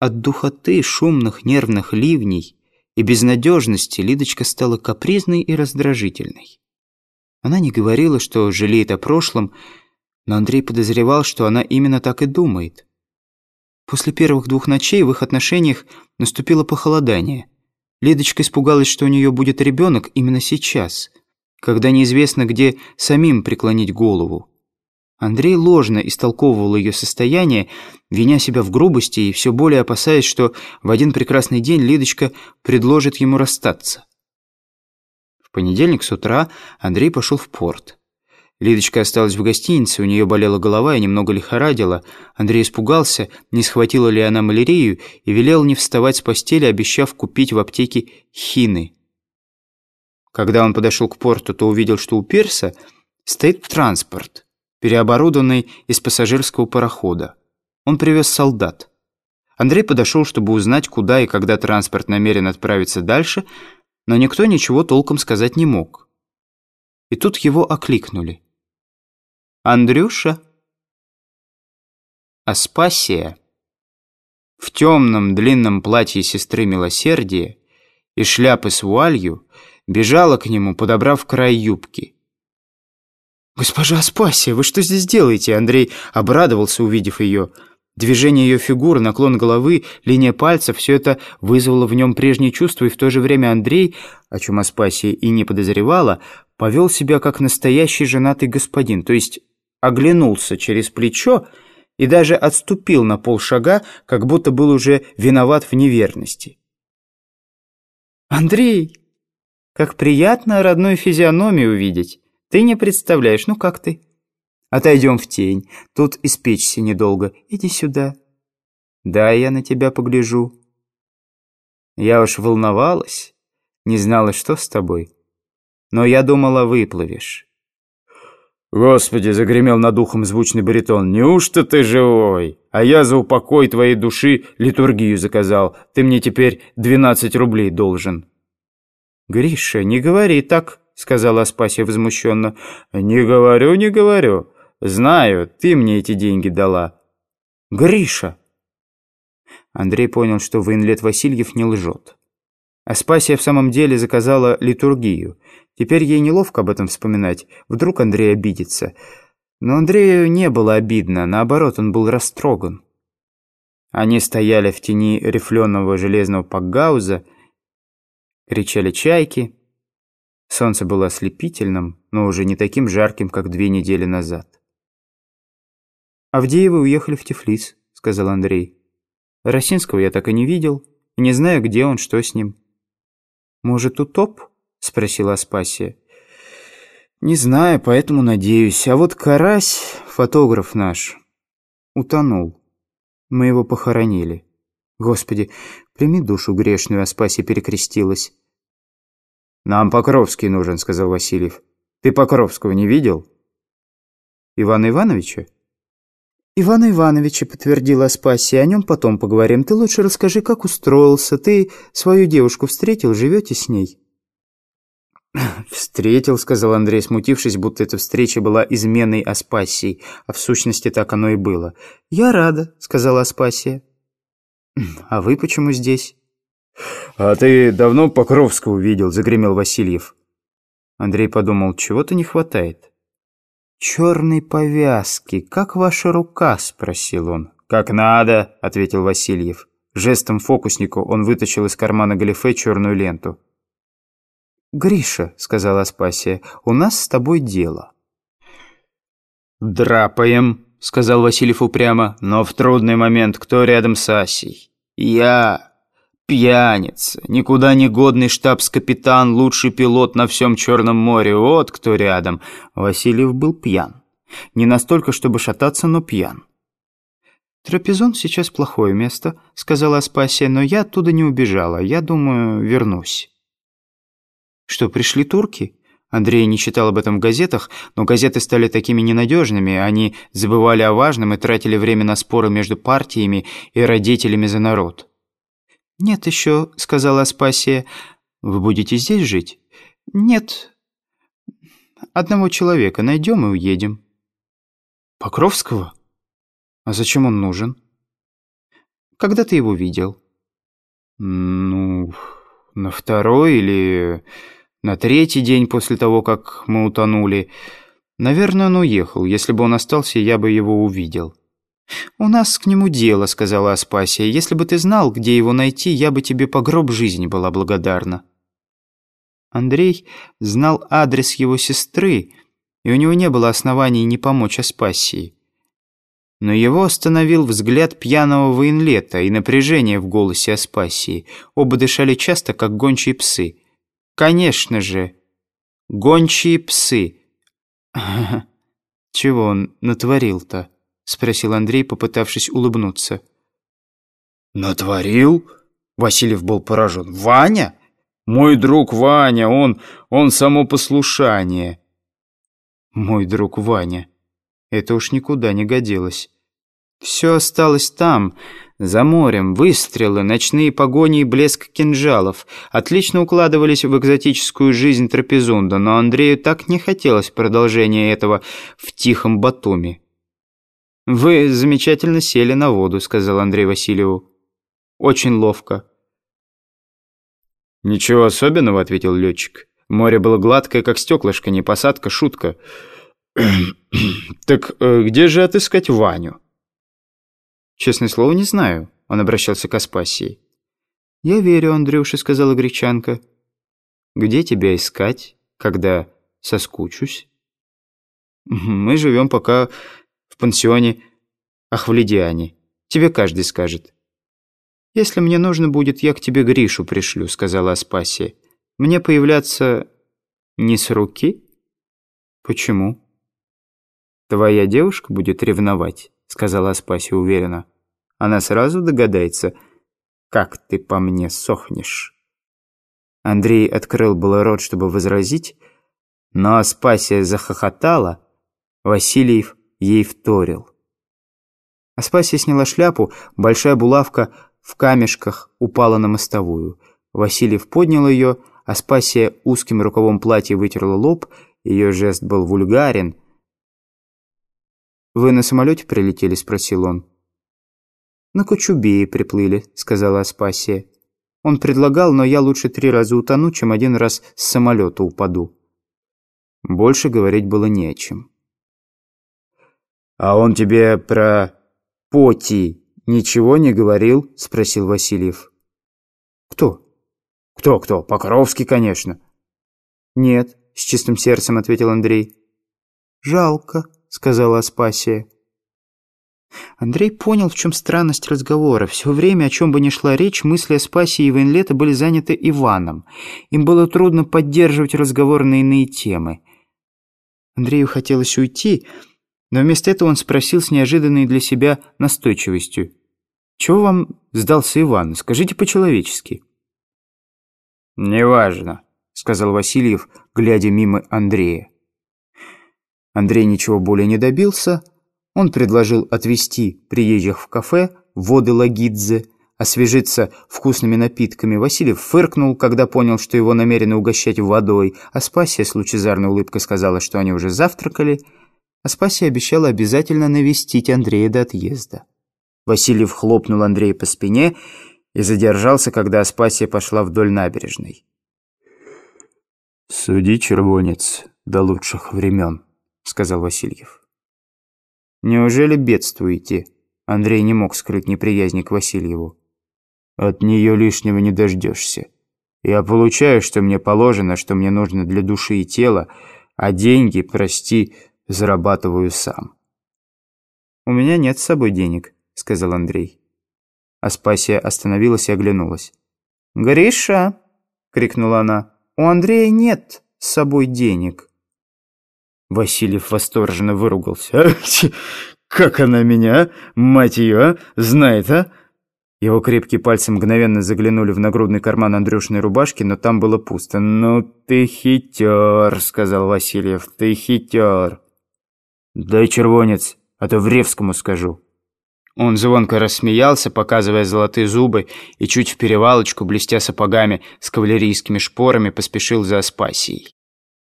От духоты, шумных нервных ливней и безнадежности Лидочка стала капризной и раздражительной. Она не говорила, что жалеет о прошлом, но Андрей подозревал, что она именно так и думает. После первых двух ночей в их отношениях наступило похолодание. Лидочка испугалась, что у нее будет ребенок именно сейчас, когда неизвестно, где самим преклонить голову. Андрей ложно истолковывал ее состояние, виня себя в грубости и все более опасаясь, что в один прекрасный день Лидочка предложит ему расстаться. В понедельник с утра Андрей пошел в порт. Лидочка осталась в гостинице, у нее болела голова и немного лихорадила. Андрей испугался, не схватила ли она малярию, и велел не вставать с постели, обещав купить в аптеке хины. Когда он подошел к порту, то увидел, что у пирса стоит транспорт – переоборудованный из пассажирского парохода. Он привез солдат. Андрей подошел, чтобы узнать, куда и когда транспорт намерен отправиться дальше, но никто ничего толком сказать не мог. И тут его окликнули. «Андрюша?» Аспасия в темном длинном платье сестры Милосердия и шляпы с вуалью бежала к нему, подобрав край юбки. «Госпожа Аспасия, вы что здесь делаете?» Андрей обрадовался, увидев ее. Движение ее фигуры, наклон головы, линия пальцев – все это вызвало в нем прежние чувства, и в то же время Андрей, о чем Аспасия и не подозревала, повел себя как настоящий женатый господин, то есть оглянулся через плечо и даже отступил на полшага, как будто был уже виноват в неверности. «Андрей, как приятно родную физиономию увидеть!» Ты не представляешь, ну как ты? Отойдем в тень, тут испечься недолго. Иди сюда. Да, я на тебя погляжу. Я уж волновалась, не знала, что с тобой. Но я думала, выплывешь. «Господи!» — загремел над ухом звучный баритон. «Неужто ты живой? А я за упокой твоей души литургию заказал. Ты мне теперь двенадцать рублей должен». «Гриша, не говори так!» — сказала Аспасия возмущенно. «Не говорю, не говорю. Знаю, ты мне эти деньги дала». «Гриша!» Андрей понял, что Военлет Васильев не лжет. Аспасия в самом деле заказала литургию. Теперь ей неловко об этом вспоминать. Вдруг Андрей обидится. Но Андрею не было обидно, наоборот, он был растроган. Они стояли в тени рифленого железного пакгауза, кричали чайки — Солнце было ослепительным, но уже не таким жарким, как две недели назад. «Авдеевы уехали в Тифлис», — сказал Андрей. «Росинского я так и не видел, и не знаю, где он, что с ним». «Может, утоп?» — спросила Аспасия. «Не знаю, поэтому надеюсь. А вот Карась, фотограф наш, утонул. Мы его похоронили. Господи, прими душу грешную, Аспасия перекрестилась. «Нам Покровский нужен», — сказал Васильев. «Ты Покровского не видел?» «Ивана Ивановича?» «Ивана Ивановича», — подтвердила Аспасия. «О нем потом поговорим. Ты лучше расскажи, как устроился. Ты свою девушку встретил, живете с ней?» «Встретил», — сказал Андрей, смутившись, будто эта встреча была изменой Аспасии, а в сущности так оно и было. «Я рада», — сказала Аспасия. «А вы почему здесь?» «А ты давно Покровского видел?» – загремел Васильев. Андрей подумал, чего-то не хватает. «Черной повязки, как ваша рука?» – спросил он. «Как надо», – ответил Васильев. Жестом фокуснику он вытащил из кармана галифе черную ленту. «Гриша», — сказала Аспасия, — «у нас с тобой дело». «Драпаем», — сказал Васильев упрямо, — «но в трудный момент кто рядом с Асей?» «Я...» Пьяница, никуда не годный штабс-капитан, лучший пилот на всем Черном море. Вот кто рядом. Васильев был пьян. Не настолько, чтобы шататься, но пьян. «Трапезон сейчас плохое место», — сказала Аспасия, «но я оттуда не убежала. Я думаю, вернусь». «Что, пришли турки?» Андрей не читал об этом в газетах, но газеты стали такими ненадежными, они забывали о важном и тратили время на споры между партиями и родителями за народ. «Нет еще», — сказала Аспасия. «Вы будете здесь жить?» «Нет. Одного человека найдем и уедем». «Покровского? А зачем он нужен?» Когда ты его видел?» «Ну, на второй или на третий день после того, как мы утонули. Наверное, он уехал. Если бы он остался, я бы его увидел». «У нас к нему дело», — сказала Аспасия. «Если бы ты знал, где его найти, я бы тебе по гроб жизни была благодарна». Андрей знал адрес его сестры, и у него не было оснований не помочь Аспасии. Но его остановил взгляд пьяного военлета и напряжение в голосе Аспасии. Оба дышали часто, как гончие псы. «Конечно же, гончие псы!» «Чего он натворил-то?» — спросил Андрей, попытавшись улыбнуться. «Натворил?» — Васильев был поражен. «Ваня? Мой друг Ваня, он... он само послушание». «Мой друг Ваня». Это уж никуда не годилось. Все осталось там, за морем, выстрелы, ночные погони и блеск кинжалов. Отлично укладывались в экзотическую жизнь трапезунда, но Андрею так не хотелось продолжения этого в тихом Батуми. «Вы замечательно сели на воду», — сказал Андрей Васильеву. «Очень ловко». «Ничего особенного», — ответил летчик. «Море было гладкое, как стеклышко, не посадка, шутка». «Так э, где же отыскать Ваню?» «Честное слово, не знаю», — он обращался к Аспасии. «Я верю, Андрюша», — сказала гречанка. «Где тебя искать, когда соскучусь?» «Мы живем пока в пансионе Ахвледиане. Тебе каждый скажет». «Если мне нужно будет, я к тебе Гришу пришлю», — сказала Аспасия. «Мне появляться не с руки?» «Почему?» «Твоя девушка будет ревновать», — сказала Аспасия уверенно. «Она сразу догадается, как ты по мне сохнешь». Андрей открыл было рот, чтобы возразить, но Аспасия захохотала, Васильев ей вторил. Аспасия сняла шляпу, большая булавка в камешках упала на мостовую. Васильев поднял ее, Аспасия узким рукавом платья вытерла лоб, ее жест был вульгарен — «Вы на самолете прилетели?» – спросил он. «На Кочубее приплыли», – сказала Аспасия. «Он предлагал, но я лучше три раза утону, чем один раз с самолета упаду». Больше говорить было не о чем. «А он тебе про поти ничего не говорил?» – спросил Васильев. «Кто?» «Кто-кто? Покровский, конечно». «Нет», – с чистым сердцем ответил Андрей. «Жалко», — сказала Аспасия. Андрей понял, в чем странность разговора. Все время, о чем бы ни шла речь, мысли Аспасии и Венлета были заняты Иваном. Им было трудно поддерживать разговор на иные темы. Андрею хотелось уйти, но вместо этого он спросил с неожиданной для себя настойчивостью. «Чего вам сдался Иван? Скажите по-человечески». «Неважно», — сказал Васильев, глядя мимо Андрея. Андрей ничего более не добился. Он предложил отвезти приезжих в кафе воды Лагидзе, освежиться вкусными напитками. Васильев фыркнул, когда понял, что его намерены угощать водой. Аспасия с лучезарной улыбкой сказала, что они уже завтракали. Аспасия обещала обязательно навестить Андрея до отъезда. Васильев хлопнул Андрея по спине и задержался, когда Аспасия пошла вдоль набережной. «Суди, червонец, до лучших времен» сказал Васильев. «Неужели бедствуете?» Андрей не мог скрыть неприязни к Васильеву. «От нее лишнего не дождешься. Я получаю, что мне положено, что мне нужно для души и тела, а деньги, прости, зарабатываю сам». «У меня нет с собой денег», — сказал Андрей. Аспасия остановилась и оглянулась. «Гриша!» — крикнула она. «У Андрея нет с собой денег». Васильев восторженно выругался. «Как она меня, мать ее, знает, а?» Его крепкие пальцы мгновенно заглянули в нагрудный карман Андрюшиной рубашки, но там было пусто. «Ну ты хитер», — сказал Васильев, — «ты хитер». «Дай червонец, а то Вревскому скажу». Он звонко рассмеялся, показывая золотые зубы, и чуть в перевалочку, блестя сапогами с кавалерийскими шпорами, поспешил за Аспасией.